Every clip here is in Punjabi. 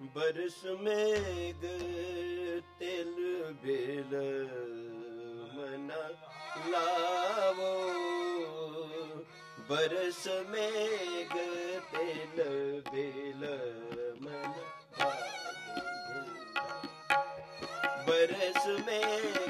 ਬਰਸ ਮੇਗ ਤੇਲ ਬੇਲ ਮਨ ਲਾਵੋ। ਬਰਸ ਮੇਗ ਤੇਲ ਬੇਲ ਮਨ ਬਰਸ ਮੇਗ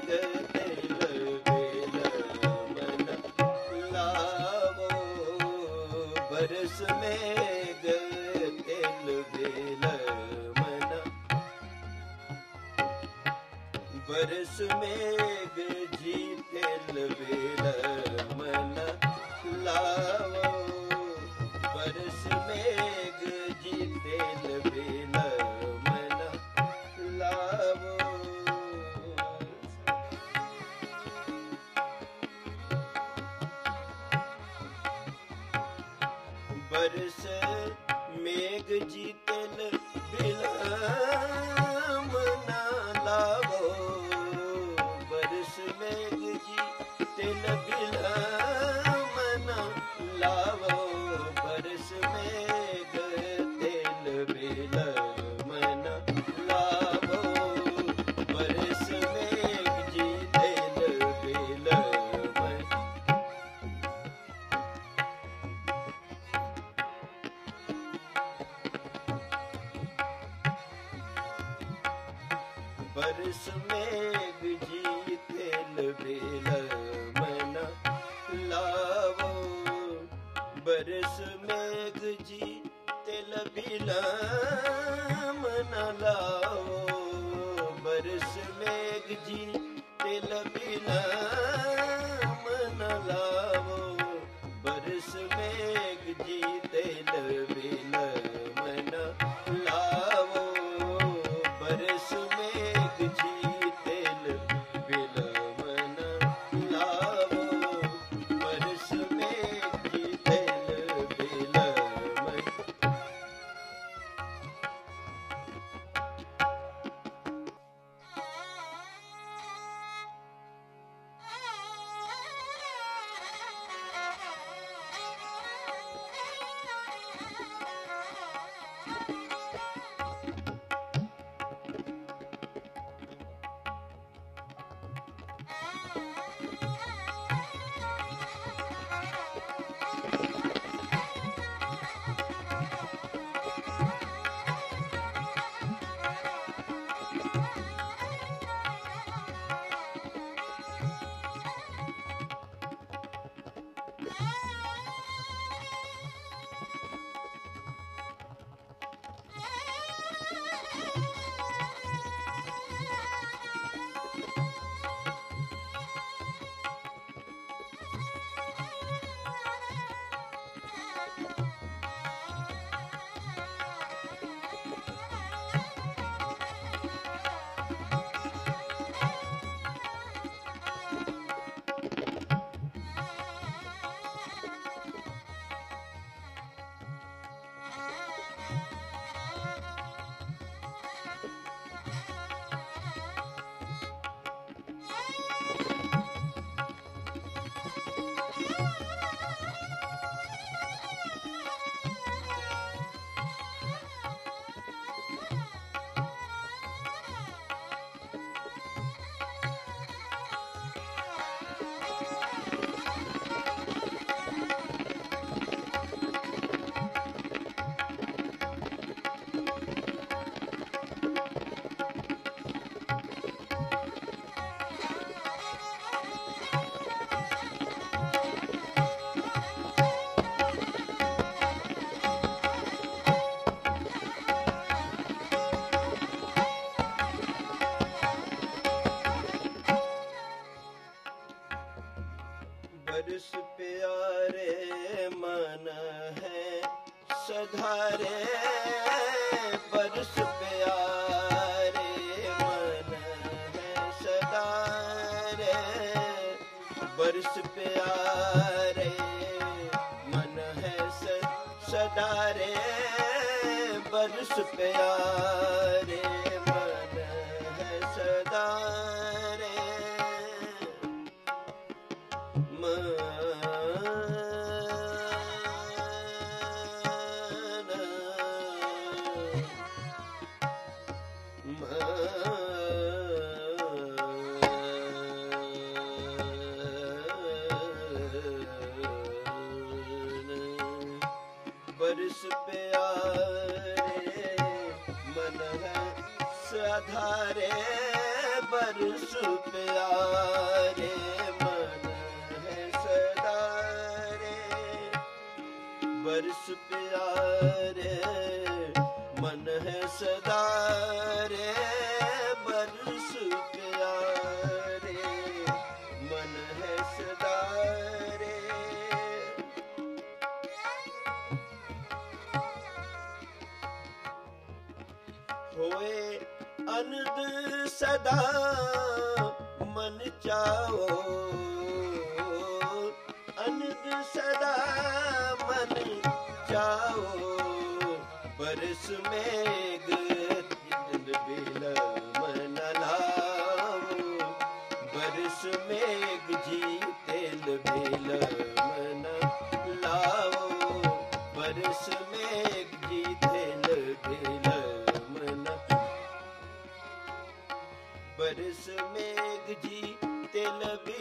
मेघ जीते लवेल मना ਦਰਸ ਪਿਆਰੇ ਮਨ ਹੈ ਸਦਾ ਰੇ ਬਰਸ ਪਿਆਰੇ। ਧਾਰੇ ਬਰਸ ਪਿਆ ਤੇਰਾ ਮਨ ਚਾਓ। ਅਨੰਦ ਸਦਾ ਮਨ ਚਾਓ। ਬਰਸ ਮੇਗ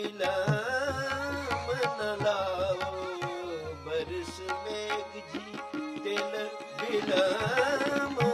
ਇਲਮ ਨ ਲਾਓ। ਬਰਸ ਮੇਘ ਜੀ ਤਿਲ ਬਿਲਮ।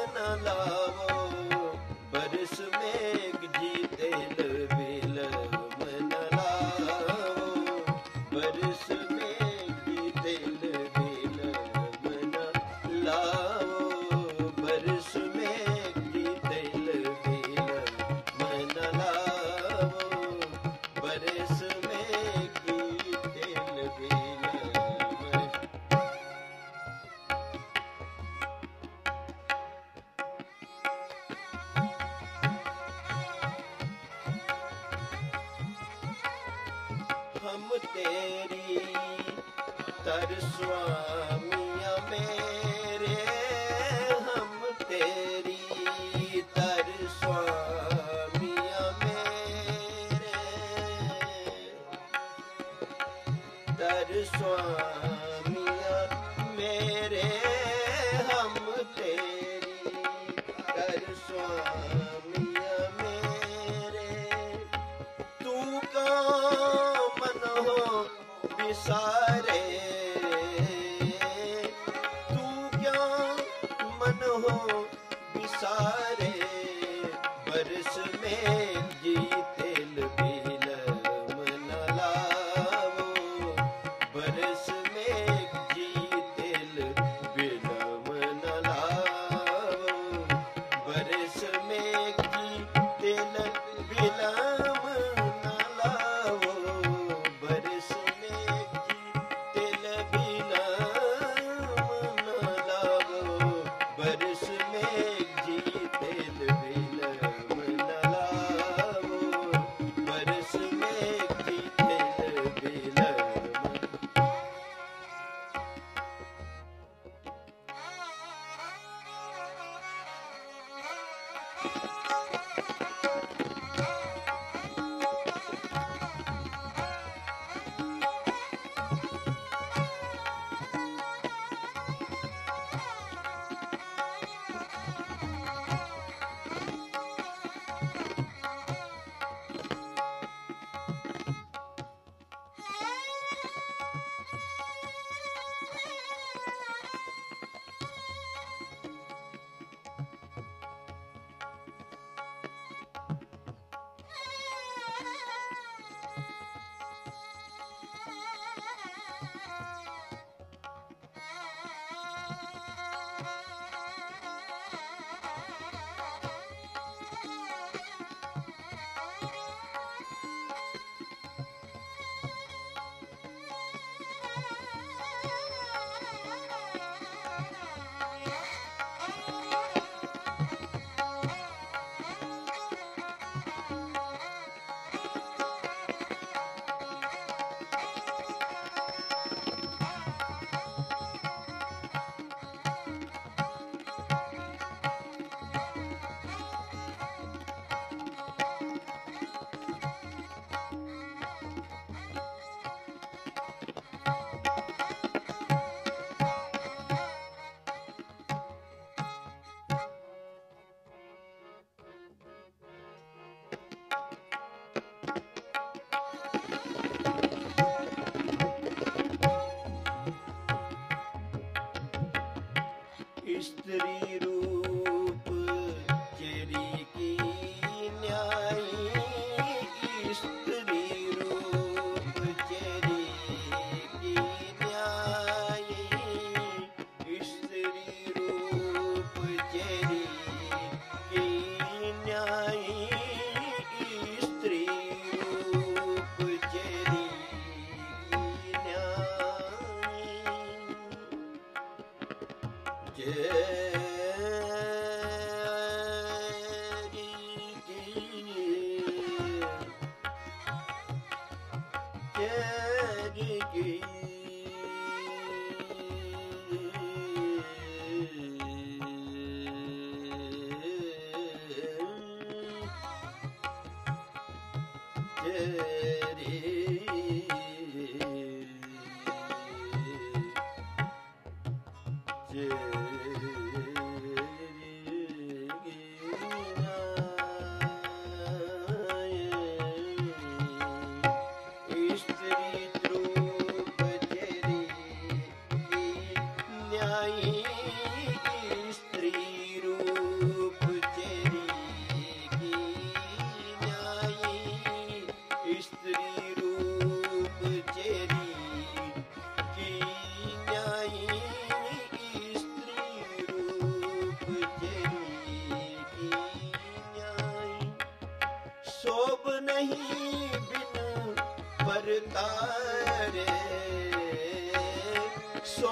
स्त्री रूप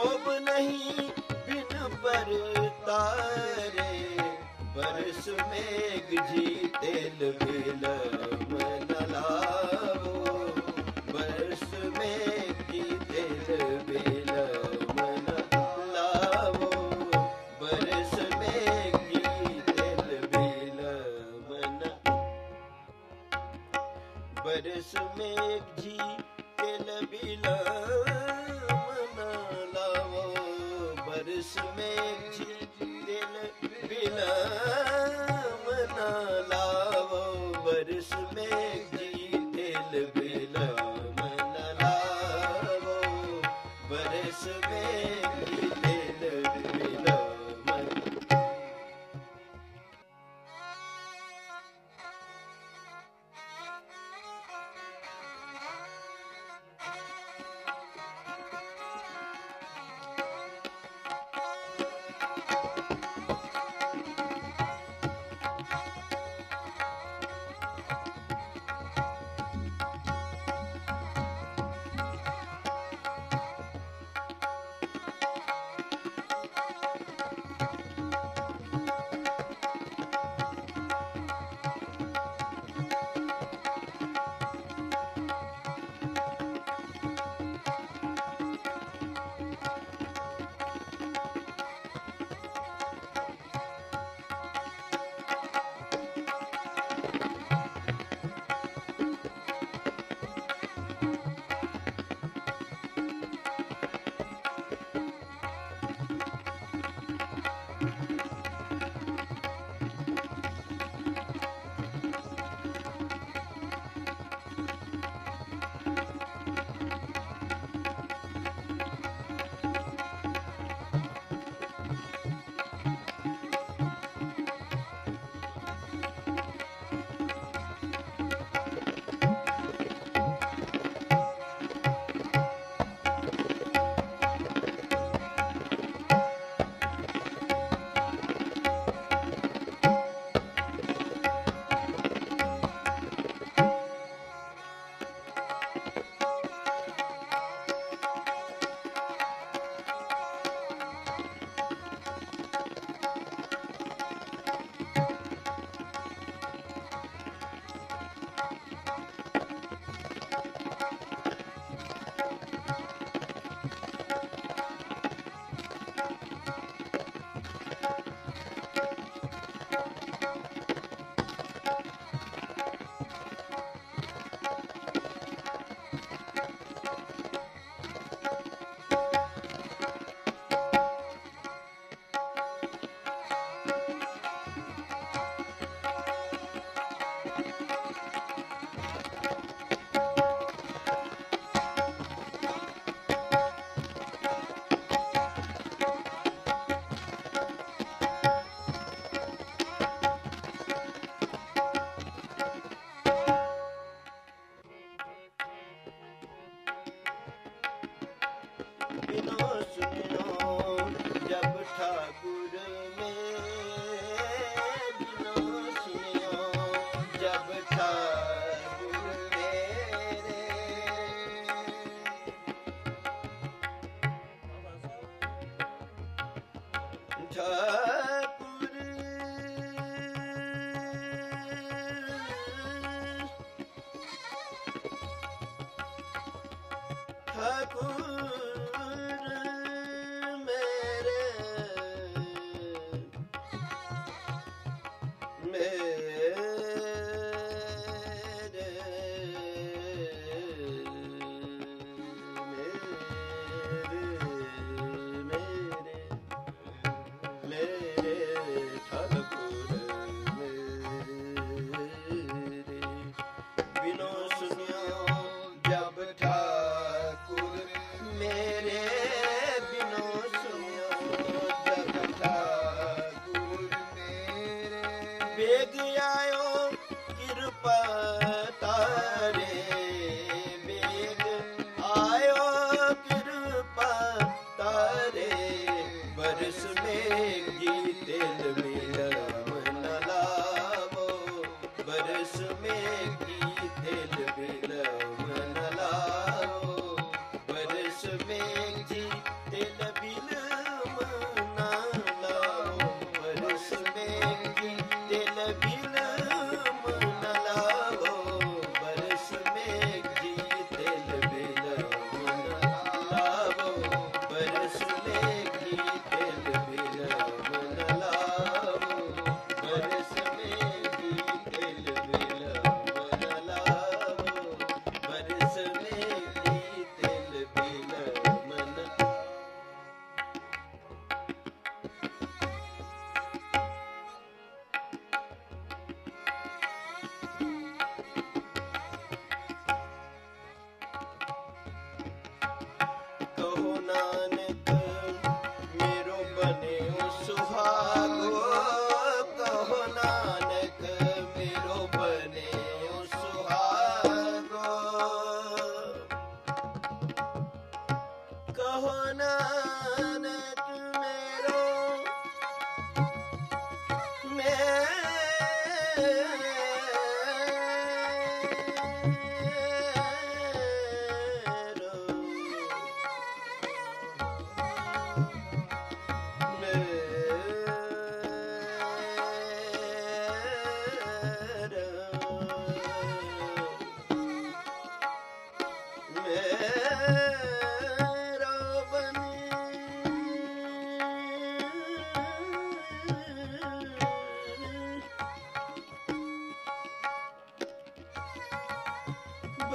ਲੋਭ ਨਹੀਂ ਬਿਨ ਪਰਤਾਰੇ ਪਰਸ ਮੇਗ ਜੀ ਤੇਲ ਬਿਲ ਮਨ ਲਾਵੋ ਪਰਸ ਮਨ ਲਾਵੋ ਪਰਸ ਮੇਗ ਜੀ ਤੇਲ ਬਿਲ ਮਨ को ਵੇਗ ਆਇਓ ਕਿਰਪਾ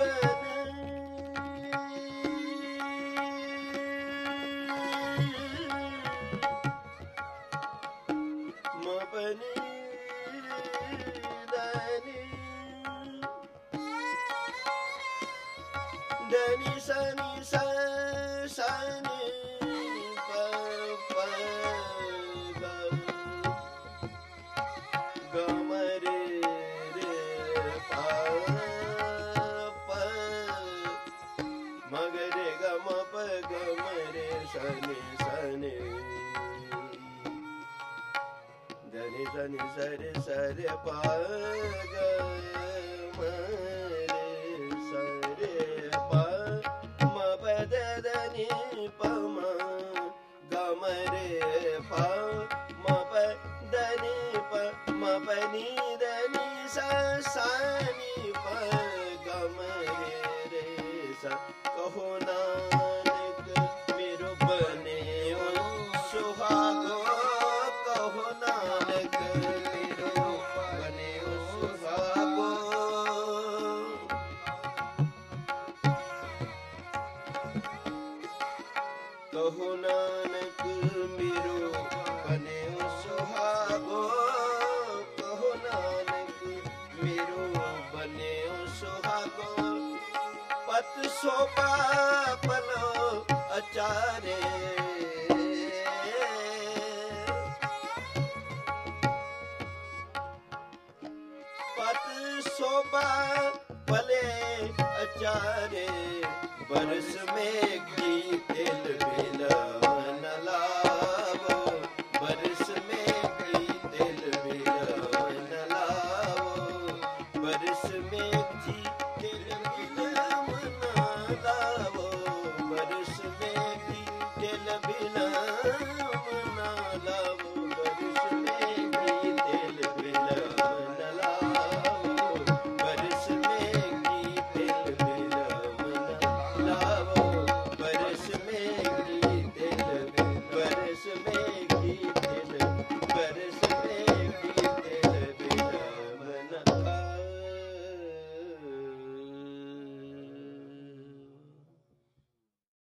Bye. sani sani Dani dani sare sare pa ga ma ਕਹੋ ਨਾਨਕ ਮੇਰੋ ਬਨਿਓ ਸੁਹਾਗੋ ਕਹੋ ਨਾਨਕ ਮੇਰੋ ਬਨਿਓ ਸੁਹਾਗੋ ਪਤ ਸੋ ਪਾਪਨੋ ਅਚਾਰੇ